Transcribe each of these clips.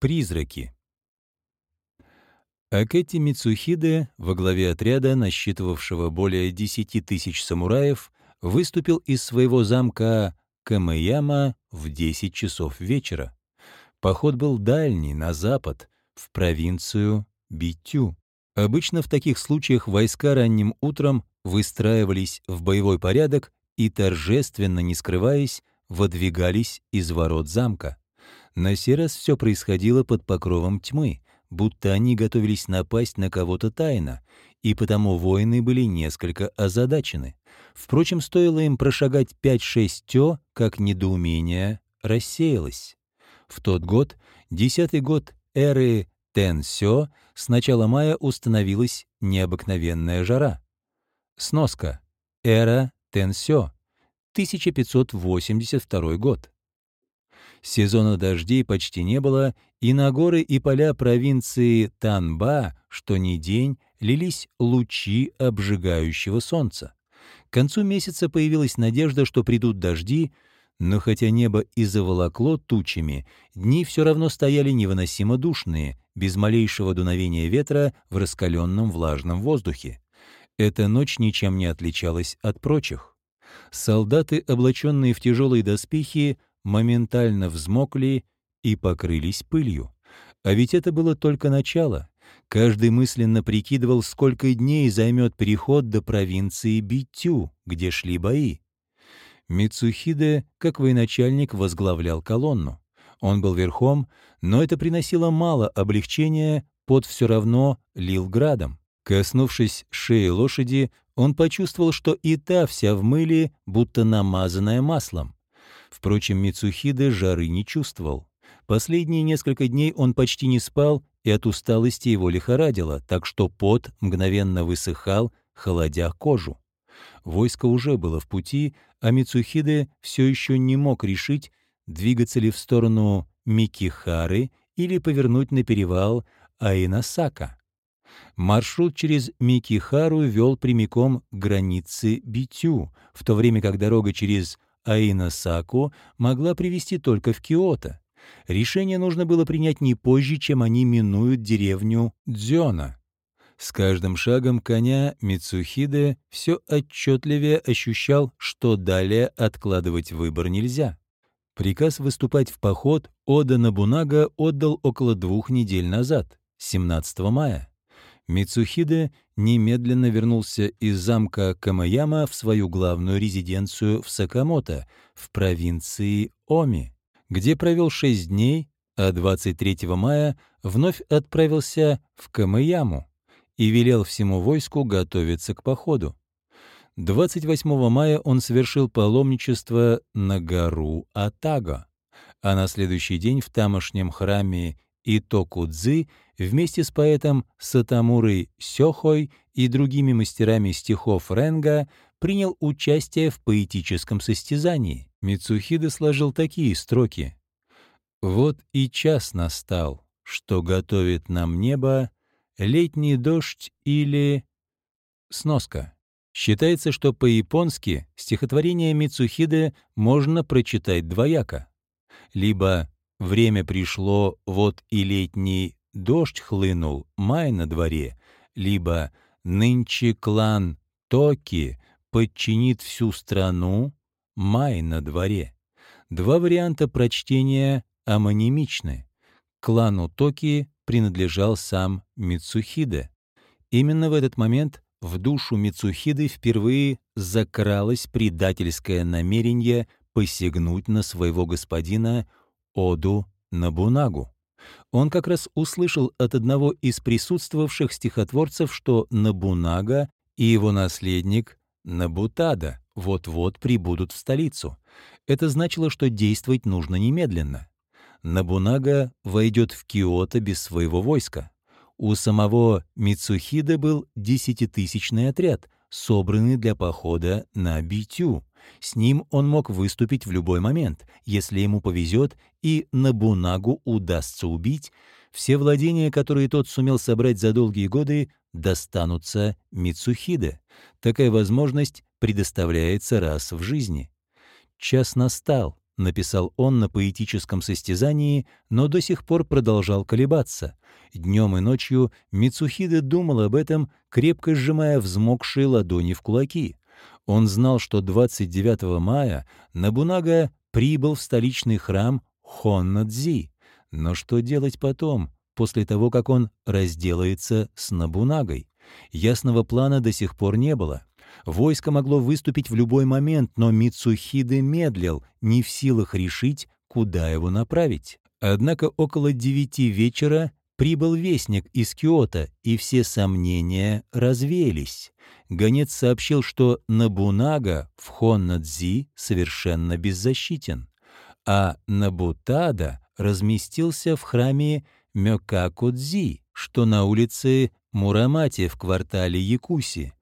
Призраки. Акэти Мицухиде во главе отряда, насчитывавшего более 10 тысяч самураев, выступил из своего замка Камэяма в 10 часов вечера. Поход был дальний, на запад, в провинцию Битю. Обычно в таких случаях войска ранним утром выстраивались в боевой порядок и, торжественно не скрываясь, выдвигались из ворот замка. На сей раз все происходило под покровом тьмы, будто они готовились напасть на кого-то тайно, и потому воины были несколько озадачены. Впрочем, стоило им прошагать 5-6 тё, как недоумение рассеялось. В тот год, десятый год эры Тенсё, с начала мая установилась необыкновенная жара. Сноска. Эра Тенсё. 1582 год. Сезона дождей почти не было, и на горы и поля провинции Танба, что ни день, лились лучи обжигающего солнца. К концу месяца появилась надежда, что придут дожди, но хотя небо и заволокло тучами, дни все равно стояли невыносимо душные, без малейшего дуновения ветра в раскаленном влажном воздухе. Эта ночь ничем не отличалась от прочих. Солдаты, облаченные в тяжелые доспехи, моментально взмокли и покрылись пылью. А ведь это было только начало. Каждый мысленно прикидывал, сколько дней займет переход до провинции Битю, где шли бои. Мицухиде, как военачальник, возглавлял колонну. Он был верхом, но это приносило мало облегчения, под все равно лил градом. Коснувшись шеи лошади, он почувствовал, что и та вся в мыле, будто намазанная маслом. Впрочем, Мицухиде жары не чувствовал. Последние несколько дней он почти не спал, и от усталости его лихорадило, так что пот мгновенно высыхал, холодя кожу. Войско уже было в пути, а Мицухиде все еще не мог решить, двигаться ли в сторону Микихары или повернуть на перевал Аинасака. Маршрут через Микихару вел прямиком к границе Битю, в то время как дорога через Аинасаку могла привести только в Киото. Решение нужно было принять не позже, чем они минуют деревню Дзёна. С каждым шагом коня Мицухиде все отчетливее ощущал, что далее откладывать выбор нельзя. Приказ выступать в поход Ода Набунага отдал около двух недель назад, 17 мая. Мицухиде немедленно вернулся из замка Камаяма в свою главную резиденцию в Сакамото, в провинции Оми, где провел шесть дней, а 23 мая вновь отправился в Камаяму и велел всему войску готовиться к походу. 28 мая он совершил паломничество на гору Атага, а на следующий день в тамошнем храме Итокудзы вместе с поэтом Сатамурой Сёхой и другими мастерами стихов Ренга принял участие в поэтическом состязании. Мицухида сложил такие строки. «Вот и час настал, что готовит нам небо, летний дождь или...» Сноска. Считается, что по-японски стихотворение Мицухиды можно прочитать двояко. Либо «время пришло, вот и летний дождь хлынул, май на дворе», либо «нынче клан Токи подчинит всю страну, май на дворе». Два варианта прочтения амонимичны. Клану Токи принадлежал сам Мицухиде. Именно в этот момент в душу Мицухиды впервые закралось предательское намерение посягнуть на своего господина Оду Набунагу. Он как раз услышал от одного из присутствовавших стихотворцев, что Набунага и его наследник Набутада вот-вот прибудут в столицу. Это значило, что действовать нужно немедленно. Набунага войдет в Киото без своего войска. У самого Мицухида был десятитысячный отряд, собранный для похода на Битю. С ним он мог выступить в любой момент, если ему повезет и Набунагу удастся убить, все владения, которые тот сумел собрать за долгие годы, достанутся Мицухиде. Такая возможность предоставляется раз в жизни. Час настал, написал он на поэтическом состязании, но до сих пор продолжал колебаться. Днем и ночью Мицухиде думал об этом, крепко сжимая взмокшие ладони в кулаки. Он знал, что 29 мая Набунага прибыл в столичный храм Хоннадзи. Но что делать потом, после того, как он разделается с Набунагой? Ясного плана до сих пор не было. Войско могло выступить в любой момент, но Мицухиде медлил, не в силах решить, куда его направить. Однако около девяти вечера прибыл вестник из Киота, и все сомнения развеялись. Гонец сообщил, что Набунага в Хоннадзи совершенно беззащитен, а Набутада разместился в храме Мёкакудзи, что на улице Мурамати в квартале Якуси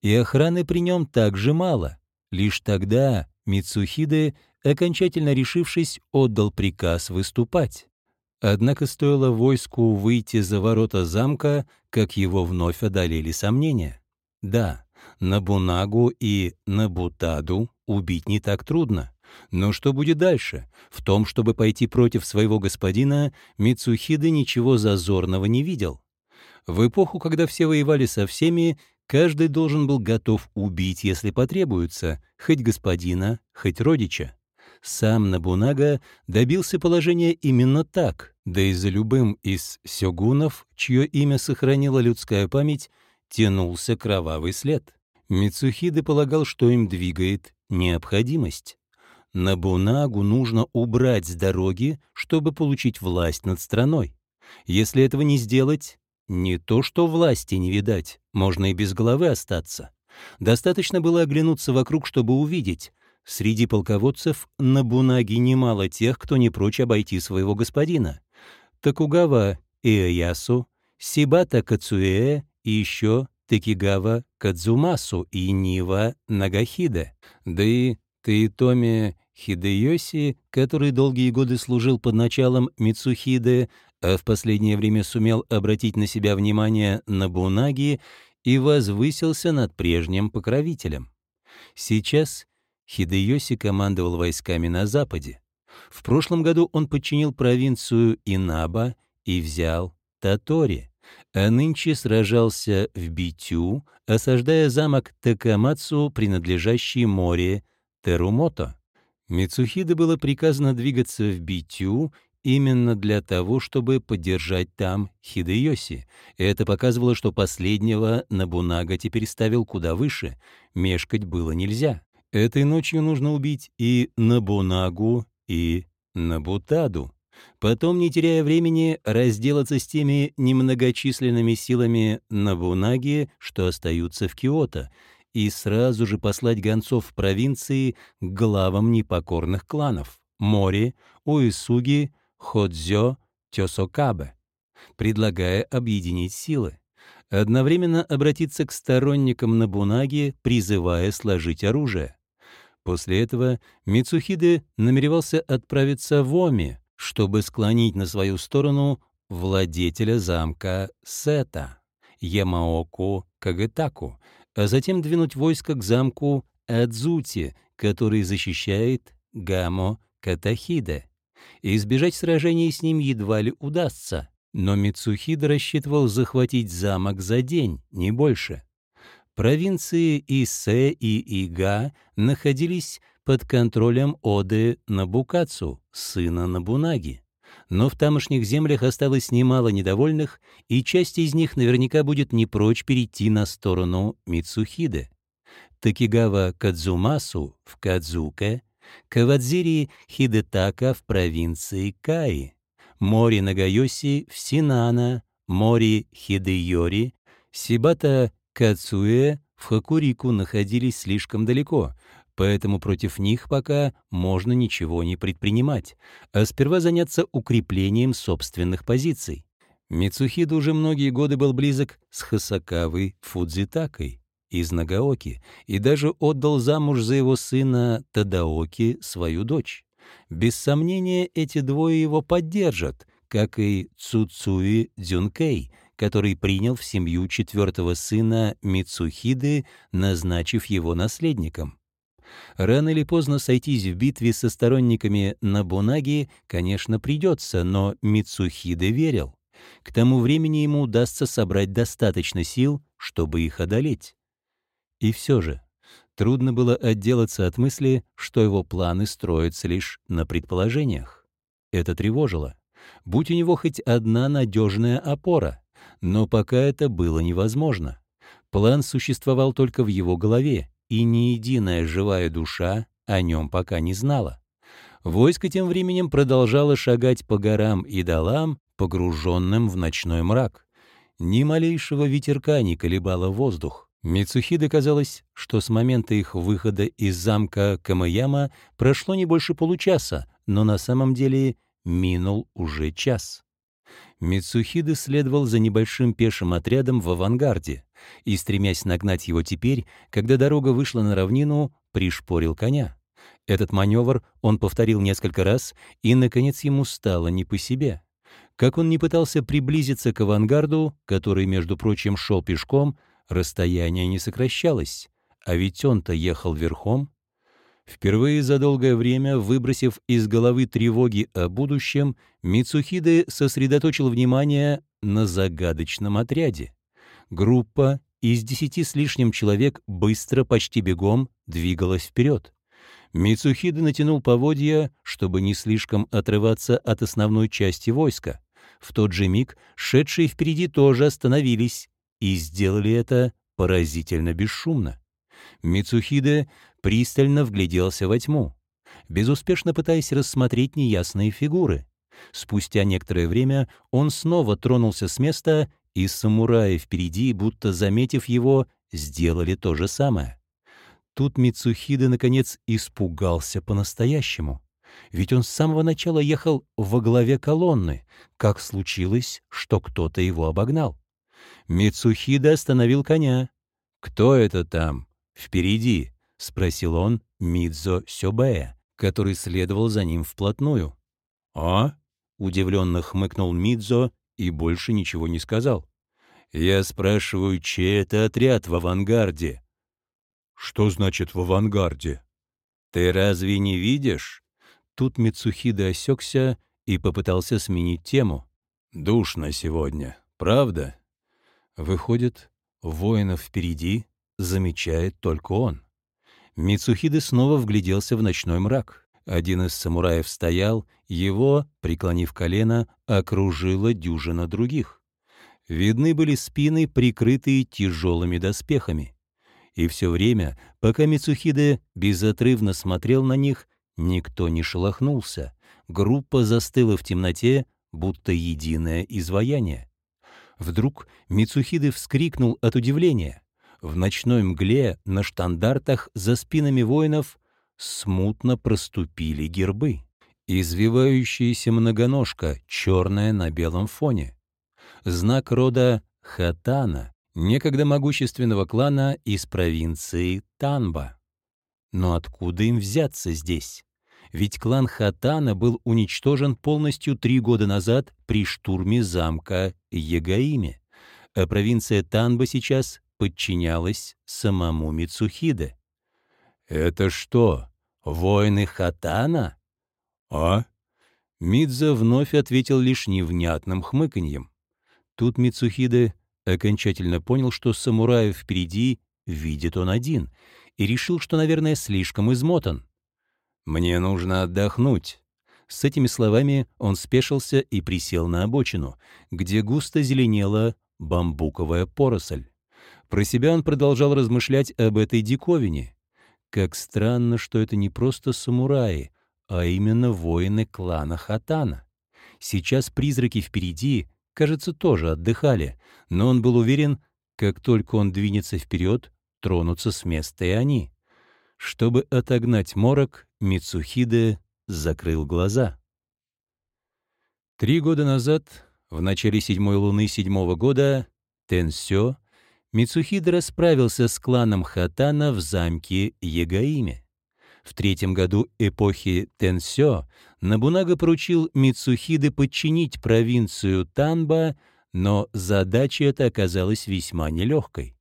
и охраны при нем также мало. Лишь тогда Мицухиде, окончательно решившись, отдал приказ выступать. Однако стоило войску выйти за ворота замка, как его вновь одолели сомнения. Да, Набунагу и Набутаду убить не так трудно. Но что будет дальше? В том, чтобы пойти против своего господина, Мицухиде ничего зазорного не видел. В эпоху, когда все воевали со всеми, Каждый должен был готов убить, если потребуется, хоть господина, хоть родича. Сам Набунага добился положения именно так, да и за любым из сёгунов, чье имя сохранила людская память, тянулся кровавый след. Мицухиде полагал, что им двигает необходимость. Набунагу нужно убрать с дороги, чтобы получить власть над страной. Если этого не сделать, не то что власти не видать, можно и без головы остаться. Достаточно было оглянуться вокруг, чтобы увидеть. Среди полководцев на Бунаге немало тех, кто не прочь обойти своего господина. Такугава Иэясу, Сибата Кацуэ и еще Текигава Кадзумасу и Нива Нагахиде. Да и Таитоми Хидеоси, который долгие годы служил под началом Мицухиде, а в последнее время сумел обратить на себя внимание Набунаги и возвысился над прежним покровителем. Сейчас Хидеоси командовал войсками на западе. В прошлом году он подчинил провинцию Инаба и взял Татори, а нынче сражался в Битю, осаждая замок Такамацу, принадлежащий море Терумото. Мицухиде было приказано двигаться в Битю именно для того, чтобы поддержать там Хидеоси. Это показывало, что последнего Набунага теперь ставил куда выше, мешкать было нельзя. Этой ночью нужно убить и Набунагу, и Набутаду. Потом, не теряя времени, разделаться с теми немногочисленными силами Набунаги, что остаются в Киото, и сразу же послать гонцов в провинции к главам непокорных кланов — Мори, Уисуги, Ходзё, Тёсокабе, предлагая объединить силы, одновременно обратиться к сторонникам Набунаги, призывая сложить оружие. После этого Мицухиде намеревался отправиться в Оми, чтобы склонить на свою сторону владетеля замка Сета, Ямаоку Кагетаку, а затем двинуть войско к замку Адзути, который защищает Гамо Катахиде избежать сражений с ним едва ли удастся. Но Мицухида рассчитывал захватить замок за день, не больше. Провинции Исе и Ига находились под контролем Оды Набукацу, сына Набунаги. Но в тамошних землях осталось немало недовольных, и часть из них наверняка будет не прочь перейти на сторону Мицухиды. Такигава Кадзумасу в Кадзуке Кавадзири Хидетака в провинции Каи, Мори Нагайоси в Синана, Мори Хидеёри, Сибата Кацуэ в Хакурику находились слишком далеко, поэтому против них пока можно ничего не предпринимать, а сперва заняться укреплением собственных позиций. Мицухида уже многие годы был близок с Хасакавой Фудзитакой, из Нагаоки и даже отдал замуж за его сына Тадаоки свою дочь. Без сомнения, эти двое его поддержат, как и Цуцуи Дзюнкей, который принял в семью четвертого сына Мицухиды, назначив его наследником. Рано или поздно сойтись в битве со сторонниками Набунаги, конечно, придется, но Мицухиде верил. К тому времени ему удастся собрать достаточно сил, чтобы их одолеть. И все же, трудно было отделаться от мысли, что его планы строятся лишь на предположениях. Это тревожило. Будь у него хоть одна надежная опора. Но пока это было невозможно. План существовал только в его голове, и ни единая живая душа о нем пока не знала. Войско тем временем продолжало шагать по горам и долам, погруженным в ночной мрак. Ни малейшего ветерка не колебало воздух. Мицухиде казалось, что с момента их выхода из замка Камаяма прошло не больше получаса, но на самом деле минул уже час. Мицухиде следовал за небольшим пешим отрядом в авангарде и, стремясь нагнать его теперь, когда дорога вышла на равнину, пришпорил коня. Этот маневр он повторил несколько раз, и, наконец, ему стало не по себе. Как он не пытался приблизиться к авангарду, который, между прочим, шел пешком, расстояние не сокращалось, а ведь он-то ехал верхом. Впервые за долгое время, выбросив из головы тревоги о будущем, Мицухиде сосредоточил внимание на загадочном отряде. Группа из десяти с лишним человек быстро, почти бегом, двигалась вперед. Мицухиде натянул поводья, чтобы не слишком отрываться от основной части войска. В тот же миг шедшие впереди тоже остановились и сделали это поразительно бесшумно. Мицухиде пристально вгляделся во тьму, безуспешно пытаясь рассмотреть неясные фигуры. Спустя некоторое время он снова тронулся с места, и самураи впереди, будто заметив его, сделали то же самое. Тут Мицухиде, наконец, испугался по-настоящему. Ведь он с самого начала ехал во главе колонны, как случилось, что кто-то его обогнал. Мицухиде остановил коня. «Кто это там? Впереди?» — спросил он Мидзо Сёбэя, который следовал за ним вплотную. «А?» — удивленно хмыкнул Мидзо и больше ничего не сказал. «Я спрашиваю, чей это отряд в авангарде?» «Что значит «в авангарде»?» «Ты разве не видишь?» Тут Мицухида осекся и попытался сменить тему. «Душно сегодня, правда?» Выходит, воинов впереди замечает только он. Мицухиды снова вгляделся в ночной мрак. Один из самураев стоял, его, преклонив колено, окружила дюжина других. Видны были спины, прикрытые тяжелыми доспехами. И все время, пока Мицухиде безотрывно смотрел на них, никто не шелохнулся. Группа застыла в темноте, будто единое изваяние. Вдруг Мицухиде вскрикнул от удивления. В ночной мгле на штандартах за спинами воинов смутно проступили гербы. Извивающаяся многоножка, черная на белом фоне. Знак рода Хатана, некогда могущественного клана из провинции Танба. Но откуда им взяться здесь? Ведь клан Хатана был уничтожен полностью три года назад при штурме замка Ягаиме, а провинция Танба сейчас подчинялась самому Мицухиде. «Это что, воины Хатана?» «А?» Мидза вновь ответил лишь невнятным хмыканьем. Тут Мицухиде окончательно понял, что самураев впереди видит он один, и решил, что, наверное, слишком измотан. «Мне нужно отдохнуть». С этими словами он спешился и присел на обочину, где густо зеленела бамбуковая поросль. Про себя он продолжал размышлять об этой диковине. Как странно, что это не просто самураи, а именно воины клана Хатана. Сейчас призраки впереди, кажется, тоже отдыхали, но он был уверен, как только он двинется вперед, тронутся с места и они. Чтобы отогнать морок, Мицухиде закрыл глаза. Три года назад, в начале седьмой луны седьмого года, Тенсё Мицухида расправился с кланом Хатана в замке Ягаиме. В третьем году эпохи Тенсё Набунага поручил Мицухиде подчинить провинцию Танба, но задача эта оказалась весьма нелегкой.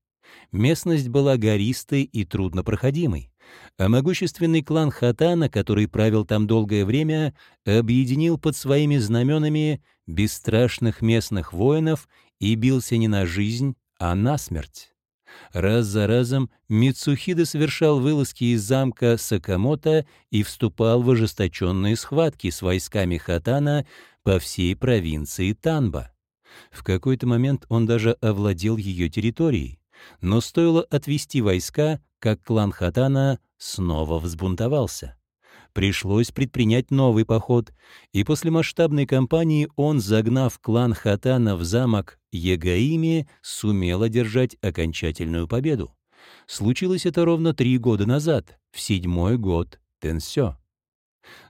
Местность была гористой и труднопроходимой, А могущественный клан Хатана, который правил там долгое время, объединил под своими знаменами бесстрашных местных воинов и бился не на жизнь, а на смерть. Раз за разом Мицухида совершал вылазки из замка Сакамото и вступал в ожесточенные схватки с войсками Хатана по всей провинции Танба. В какой-то момент он даже овладел ее территорией. Но стоило отвести войска, как клан Хатана снова взбунтовался. Пришлось предпринять новый поход, и после масштабной кампании он, загнав клан Хатана в замок Егаими, сумел одержать окончательную победу. Случилось это ровно три года назад, в седьмой год Тенсё.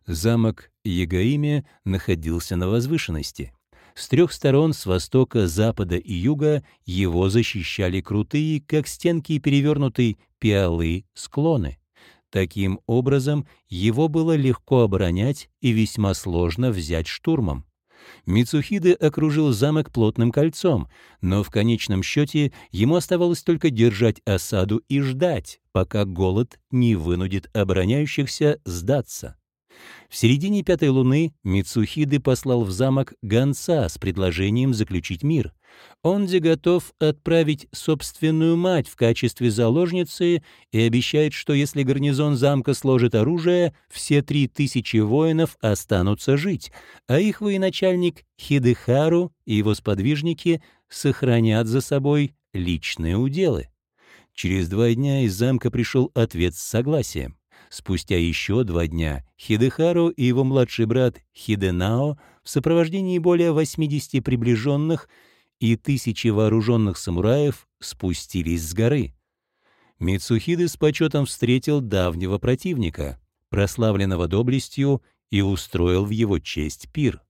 Замок Егаими находился на возвышенности. С трех сторон, с востока, запада и юга, его защищали крутые, как стенки перевернутой пиалы, склоны. Таким образом, его было легко оборонять и весьма сложно взять штурмом. Мицухиде окружил замок плотным кольцом, но в конечном счете ему оставалось только держать осаду и ждать, пока голод не вынудит обороняющихся сдаться. В середине пятой луны Мицухиды послал в замок гонца с предложением заключить мир. Онди готов отправить собственную мать в качестве заложницы и обещает, что если гарнизон замка сложит оружие, все три тысячи воинов останутся жить, а их военачальник Хидехару и его сподвижники сохранят за собой личные уделы. Через два дня из замка пришел ответ с согласием. Спустя еще два дня Хидехару и его младший брат Хиденао в сопровождении более 80 приближенных и тысячи вооруженных самураев спустились с горы. Мицухиды с почетом встретил давнего противника, прославленного доблестью, и устроил в его честь пир.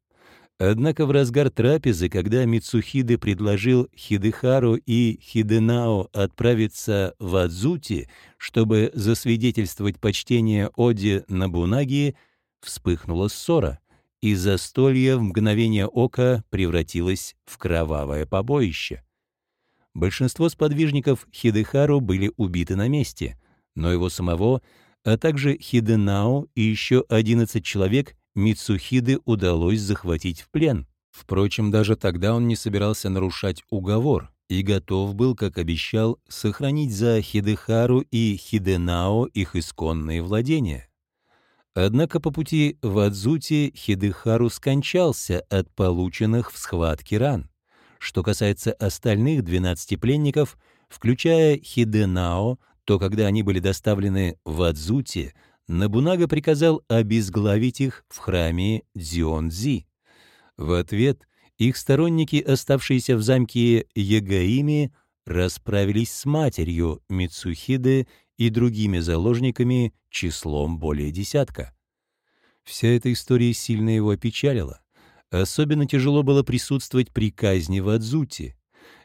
Однако в разгар трапезы, когда Мицухиды предложил Хидехару и Хиденао отправиться в Адзути, чтобы засвидетельствовать почтение Оди Набунаги, вспыхнула ссора, и застолье в мгновение ока превратилось в кровавое побоище. Большинство сподвижников Хидехару были убиты на месте, но его самого, а также Хиденао и еще 11 человек Мицухиды удалось захватить в плен. Впрочем, даже тогда он не собирался нарушать уговор и готов был, как обещал, сохранить за Хидехару и Хиденао их исконные владения. Однако по пути в Адзути Хидехару скончался от полученных в схватке ран. Что касается остальных 12 пленников, включая Хиденао, то когда они были доставлены в Адзути, Набунага приказал обезглавить их в храме Дзионзи. В ответ их сторонники, оставшиеся в замке Ягаими, расправились с матерью Мицухиды и другими заложниками числом более десятка. Вся эта история сильно его опечалила. Особенно тяжело было присутствовать при казни в Адзуте.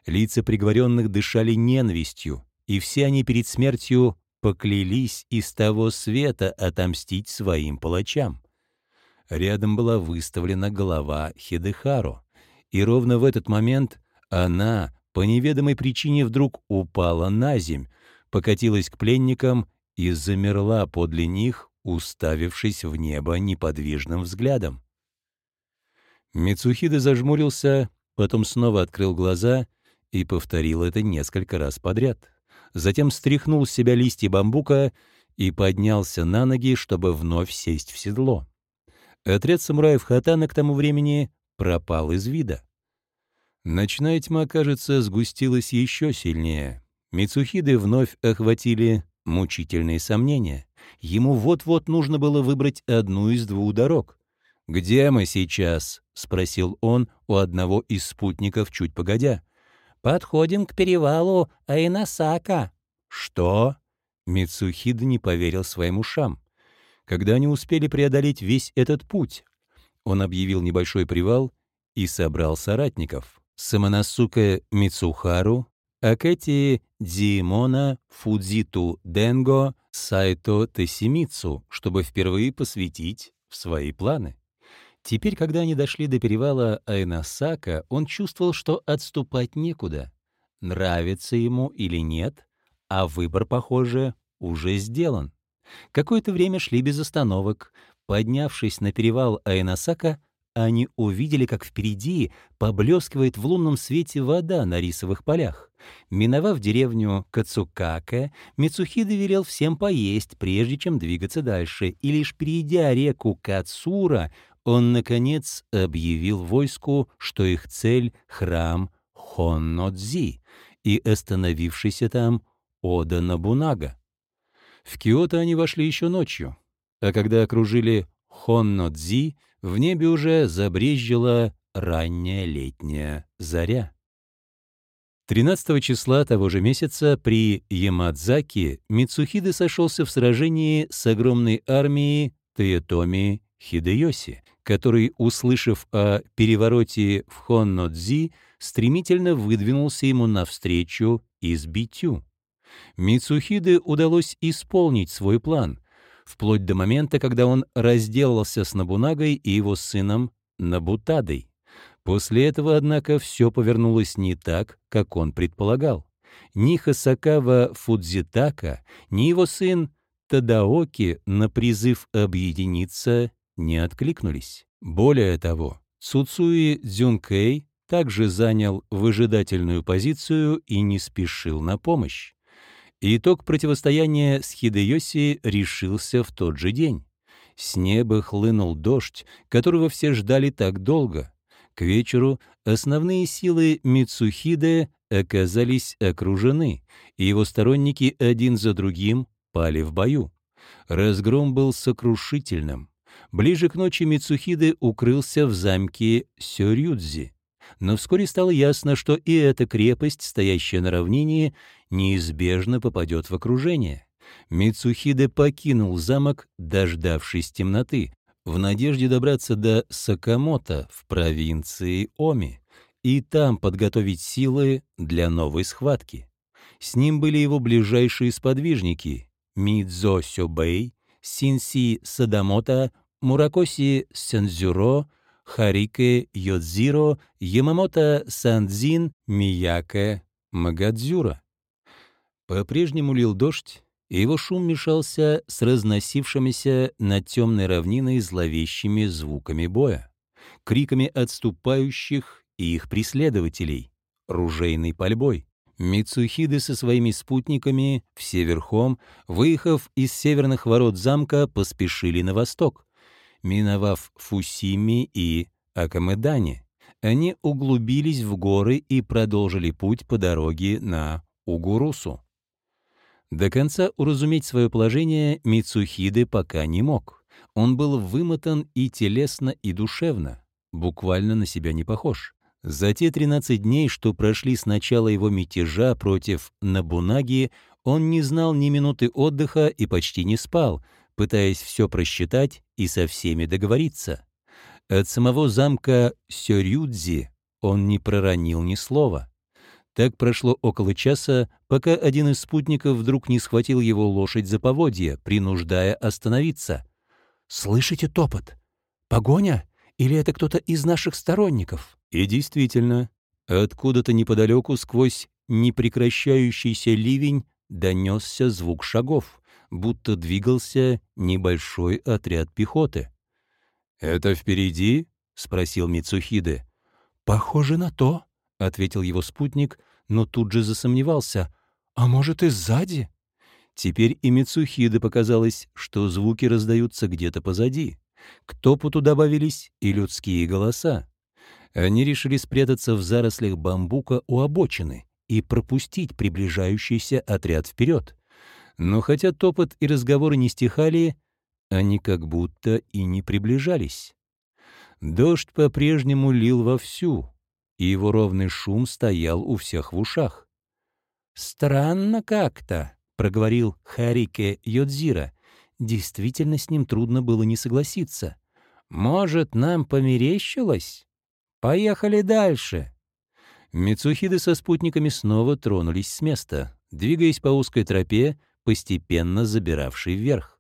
Лица приговоренных дышали ненавистью, и все они перед смертью поклялись из того света отомстить своим палачам. Рядом была выставлена голова Хидехаро, и ровно в этот момент она по неведомой причине вдруг упала на земь, покатилась к пленникам и замерла подле них, уставившись в небо неподвижным взглядом. Мицухида зажмурился, потом снова открыл глаза и повторил это несколько раз подряд затем стряхнул с себя листья бамбука и поднялся на ноги, чтобы вновь сесть в седло. Отряд самураев Хатана к тому времени пропал из вида. Ночная тьма, кажется, сгустилась еще сильнее. Мицухиды вновь охватили мучительные сомнения. Ему вот-вот нужно было выбрать одну из двух дорог. «Где мы сейчас?» — спросил он у одного из спутников чуть погодя. «Подходим к перевалу Айнасака». «Что?» Мицухида не поверил своим ушам. Когда они успели преодолеть весь этот путь, он объявил небольшой привал и собрал соратников. Самонасука Мицухару, Акэти Диимона, Фудзиту Денго, Сайто Тесимицу, чтобы впервые посвятить в свои планы. Теперь, когда они дошли до перевала Айнасака, он чувствовал, что отступать некуда. Нравится ему или нет, а выбор, похоже, уже сделан. Какое-то время шли без остановок. Поднявшись на перевал Айнасака, они увидели, как впереди поблескивает в лунном свете вода на рисовых полях. Миновав деревню Кацукаке, Мицухида велел всем поесть, прежде чем двигаться дальше, и лишь перейдя реку Кацура, он, наконец, объявил войску, что их цель — храм Хоннодзи и остановившийся там Ода Набунага. В Киото они вошли еще ночью, а когда окружили Хоннодзи, в небе уже забрезжила ранняя летняя заря. 13 числа того же месяца при Ямадзаке Мицухиде сошелся в сражении с огромной армией Тоетоми Хидеоси, который, услышав о перевороте в Хоннодзи, стремительно выдвинулся ему навстречу из Битю. Мицухиде удалось исполнить свой план, вплоть до момента, когда он разделался с Набунагой и его сыном Набутадой. После этого, однако, все повернулось не так, как он предполагал. Ни Хасакава Фудзитака, ни его сын Тадаоки на призыв объединиться не откликнулись. Более того, Цуцуи Дзюнкэй также занял выжидательную позицию и не спешил на помощь. Итог противостояния с Хидеоси решился в тот же день. С неба хлынул дождь, которого все ждали так долго. К вечеру основные силы Мицухиде оказались окружены, и его сторонники один за другим пали в бою. Разгром был сокрушительным. Ближе к ночи Мицухиде укрылся в замке Сёрюдзи но вскоре стало ясно, что и эта крепость, стоящая на равнине, неизбежно попадет в окружение. Мицухиде покинул замок, дождавшись темноты, в надежде добраться до Сакамото в провинции Оми и там подготовить силы для новой схватки. С ним были его ближайшие сподвижники Мидзо Сёбэй, Синси Садамото, Муракоси Сензюро, Харике Йодзиро, Ямамото Сандзин, Мияке Магадзюра. По-прежнему лил дождь, и его шум мешался с разносившимися над темной равниной зловещими звуками боя, криками отступающих и их преследователей, ружейной пальбой. Мицухиды со своими спутниками, все верхом, выехав из северных ворот замка, поспешили на восток. Миновав Фусими и Акамедани, они углубились в горы и продолжили путь по дороге на Угурусу. До конца уразуметь свое положение Мицухиды пока не мог. Он был вымотан и телесно, и душевно, буквально на себя не похож. За те 13 дней, что прошли с начала его мятежа против Набунаги, он не знал ни минуты отдыха и почти не спал, пытаясь все просчитать и со всеми договориться. От самого замка Сёрюдзи он не проронил ни слова. Так прошло около часа, пока один из спутников вдруг не схватил его лошадь за поводья, принуждая остановиться. «Слышите топот? Погоня? Или это кто-то из наших сторонников?» И действительно, откуда-то неподалеку сквозь непрекращающийся ливень донесся звук шагов будто двигался небольшой отряд пехоты. «Это впереди?» — спросил Мицухиде. «Похоже на то», — ответил его спутник, но тут же засомневался. «А может, и сзади?» Теперь и Мицухиде показалось, что звуки раздаются где-то позади. К топоту добавились и людские голоса. Они решили спрятаться в зарослях бамбука у обочины и пропустить приближающийся отряд вперед. Но хотя топот и разговоры не стихали, они как будто и не приближались. Дождь по-прежнему лил вовсю, и его ровный шум стоял у всех в ушах. «Странно как-то», — проговорил Харике Йодзира. Действительно, с ним трудно было не согласиться. «Может, нам померещилось? Поехали дальше». Мицухиды со спутниками снова тронулись с места. Двигаясь по узкой тропе, постепенно забиравший вверх.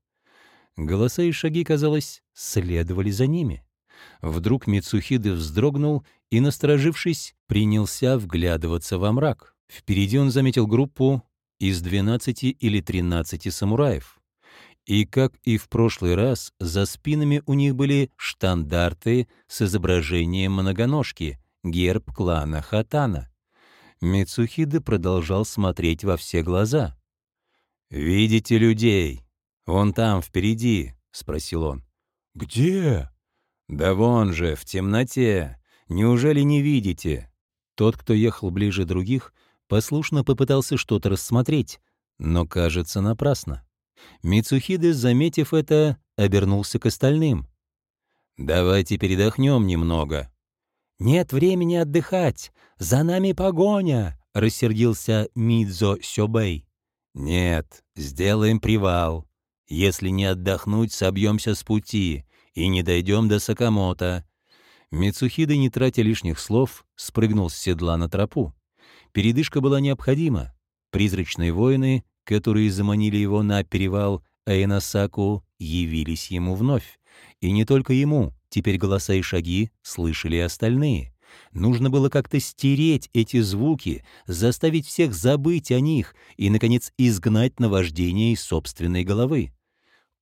Голоса и шаги, казалось, следовали за ними. Вдруг Мицухиды вздрогнул и, насторожившись, принялся вглядываться во мрак. Впереди он заметил группу из 12 или 13 самураев. И, как и в прошлый раз, за спинами у них были штандарты с изображением многоножки, герб клана Хатана. Мицухиде продолжал смотреть во все глаза. «Видите людей? Вон там, впереди», — спросил он. «Где?» «Да вон же, в темноте. Неужели не видите?» Тот, кто ехал ближе других, послушно попытался что-то рассмотреть, но, кажется, напрасно. Мицухиде, заметив это, обернулся к остальным. «Давайте передохнем немного». «Нет времени отдыхать! За нами погоня!» — рассердился Мидзо Сёбэй. «Нет, сделаем привал. Если не отдохнуть, собьемся с пути и не дойдем до Сакамото». Мицухиде, не тратя лишних слов, спрыгнул с седла на тропу. Передышка была необходима. Призрачные воины которые заманили его на перевал Аэнасаку, явились ему вновь. И не только ему, теперь голоса и шаги слышали остальные. Нужно было как-то стереть эти звуки, заставить всех забыть о них и, наконец, изгнать наваждение из собственной головы.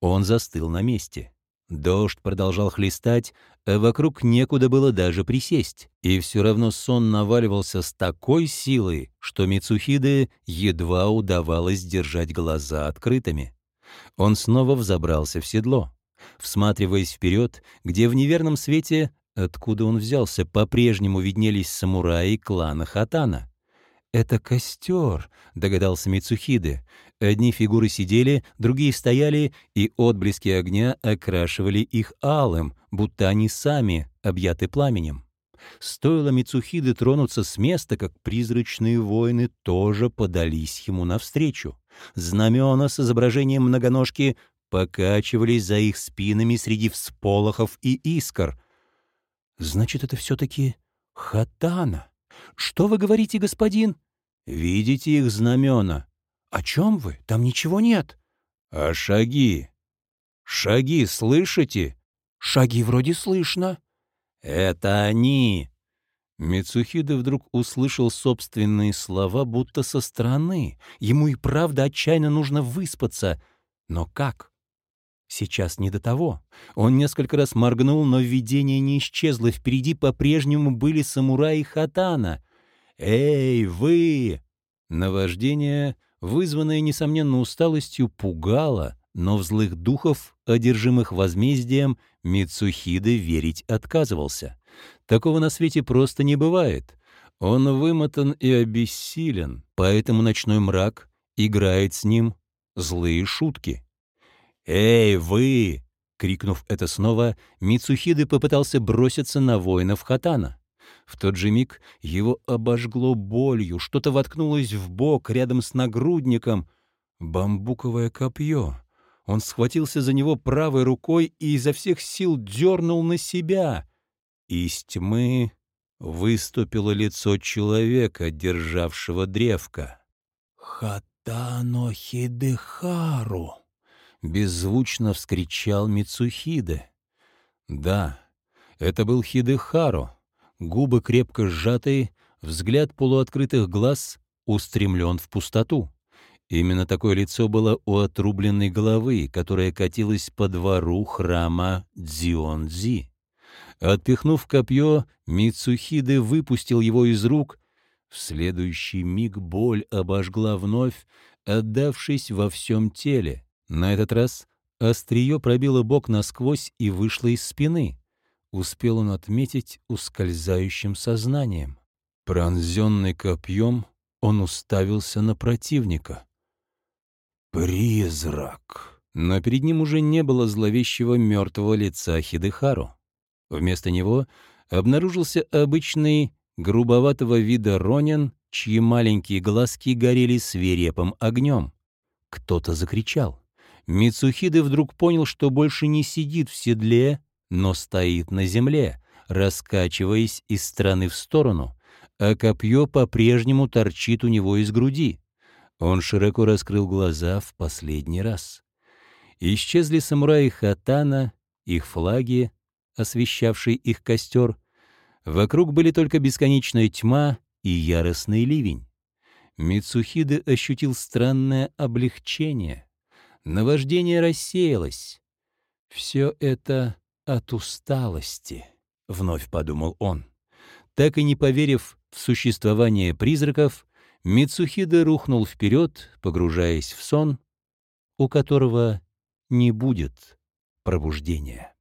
Он застыл на месте. Дождь продолжал хлестать, а вокруг некуда было даже присесть. И все равно сон наваливался с такой силой, что Мицухиде едва удавалось держать глаза открытыми. Он снова взобрался в седло. Всматриваясь вперед, где в неверном свете, откуда он взялся, по-прежнему виднелись самураи клана Хатана. «Это костер», — догадался Мицухиде. Одни фигуры сидели, другие стояли, и отблески огня окрашивали их алым, будто они сами объяты пламенем. Стоило Мицухиде тронуться с места, как призрачные воины тоже подались ему навстречу. Знамена с изображением многоножки покачивались за их спинами среди всполохов и искр. «Значит, это все-таки Хатана. Что вы говорите, господин?» «Видите их знамена?» «О чем вы? Там ничего нет». «А шаги? Шаги слышите?» «Шаги вроде слышно». «Это они!» Мицухида вдруг услышал собственные слова, будто со стороны. Ему и правда отчаянно нужно выспаться. Но как? Сейчас не до того. Он несколько раз моргнул, но видение не исчезло. Впереди по-прежнему были самураи Хатана. «Эй, вы!» Наваждение, вызванное, несомненно, усталостью, пугало, но в злых духов, одержимых возмездием, Мицухиде верить отказывался. Такого на свете просто не бывает. Он вымотан и обессилен, поэтому ночной мрак играет с ним злые шутки. «Эй, вы!» — крикнув это снова, Мицухиде попытался броситься на воинов Хатана. В тот же миг его обожгло болью, что-то воткнулось в бок рядом с нагрудником. Бамбуковое копье. Он схватился за него правой рукой и изо всех сил дернул на себя. Из тьмы выступило лицо человека, державшего древко. «Хатано Хидехару!» — беззвучно вскричал Мицухиде. Да, это был Хидехару, губы крепко сжатые, взгляд полуоткрытых глаз устремлен в пустоту. Именно такое лицо было у отрубленной головы, которая катилась по двору храма Дзиондзи. Отпихнув копье, Мицухиде выпустил его из рук. В следующий миг боль обожгла вновь, отдавшись во всем теле. На этот раз острие пробило бок насквозь и вышло из спины успел он отметить ускользающим сознанием. Пронзенный копьем, он уставился на противника. «Призрак!» Но перед ним уже не было зловещего мертвого лица Хидехару. Вместо него обнаружился обычный, грубоватого вида Ронин, чьи маленькие глазки горели свирепым огнем. Кто-то закричал. Мицухиды вдруг понял, что больше не сидит в седле, но стоит на земле, раскачиваясь из стороны в сторону, а копье по-прежнему торчит у него из груди. Он широко раскрыл глаза в последний раз. Исчезли самураи Хатана, их флаги, освещавшие их костер. Вокруг были только бесконечная тьма и яростный ливень. Мицухиде ощутил странное облегчение. Наваждение рассеялось. «Все это от усталости», — вновь подумал он. Так и не поверив в существование призраков, Мицухида рухнул вперед, погружаясь в сон, у которого не будет пробуждения.